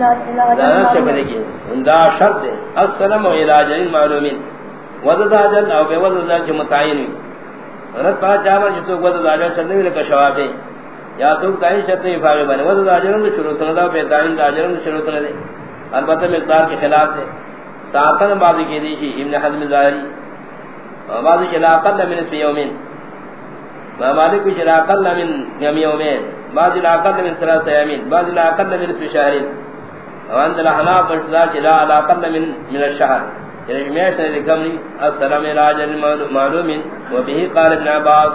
دانا سے بلے کی دا شرط ہے السلام و علاج معلومین وزد آجل او بے وزد آجل متعین ہوئی رد پا چاہا جتو وزد آجل چلنے میں لکا شوابے یا تو تعین شرط نہیں فارغ بنے وزد آجل اندر شروع سندا پہ تعین آجل اندر شروع سندا دے البتہ مقدار کے خلاف دے ساتن بعضی کی دیشی ابن حضم ظاہری بعضی چلاقل من اسم یومین. مالک بھی چلاقل من یومین. بعض الاقل من ثلاث ایامین. بعض الاقل من اسم شہرین. وان ذل حناف فرضا چلا الاقل من من الشهر یعنی میں سے لکھمنی السلام علی اجل معلوم و به قال ابن عباس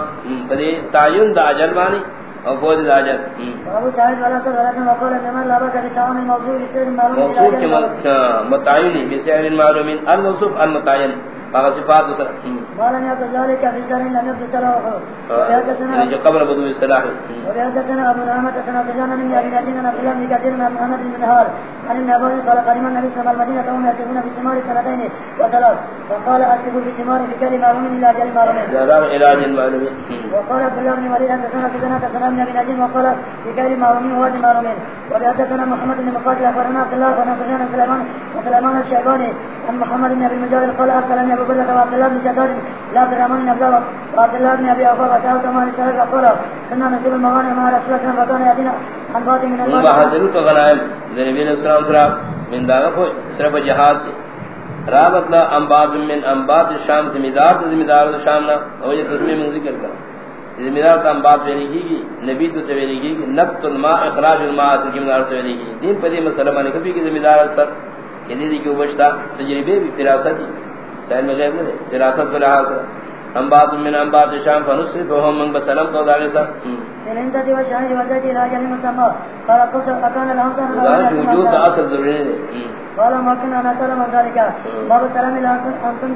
بدی تعین دا اجل معنی اور فوج دا اجل. ابو شاہد والا وقال ابن الله بارك في تعاون الموضوع لسير معلوم موصوف کے متعین بسعر معلوم الموصوف المتعین فقط صفات سر. قال ان ذلك في ذلك لم يبدو سلاه جو قبل بدو الصلاح وحدثنا ابو رحمه سنه جانا من في الاسلام كثير من محمد بن نهار عن النبي قال قدم النبي صلى الله عليه وسلم المدينه يكتبون في ثمار سنتين وثلاث. وقال اكتبوا في ثمار في كلمه من الى اجل معلوم زرار علاج معلوم. وقال عبد الله بن وليد ان سنه سنه سنه من ابي نجيم وقال في كلمه معلوم هو معلوم. وحدثنا محمد بن مقاتل اخبرنا عبد الله بن سليمان وسليمان الشيباني عن محمد بن ابي مجاهد قال ارسلني ابو بكر وعبد الله بن شداد لا عبد الرحمن بن عبد الله وعبد الله بن كما شهد قال كنا نسيب المغانم مع رسول الله عن باطن من تو غنائم علیہ السلام سرا من صرف جہاد رابط لا انباد من انباد شام زمیدار زمیدار شام نہ۔ او یہ تسمیہ من ذکر کر۔ زمیدار کا انباد کی نبی تو ویلی کی نبت الماء اخراج الماء سے کی مدار سے کی دین پدی مسلمان نے کبھی زمیدار سر یہ دی کہ وجتا تجربے بھی فراست سائل میں غیب نہیں فراست کو لحاظ ہم بات من ہم بات شام فنصف وهم من بسلام کو داغے سا۔ ان انت دی وشاہد وجدت الى جل مسمى قال قلت اكان الانصار ذات وجود اصل ضروری ہے قال ما كنا نسلم ذلك۔ باب سلام انتم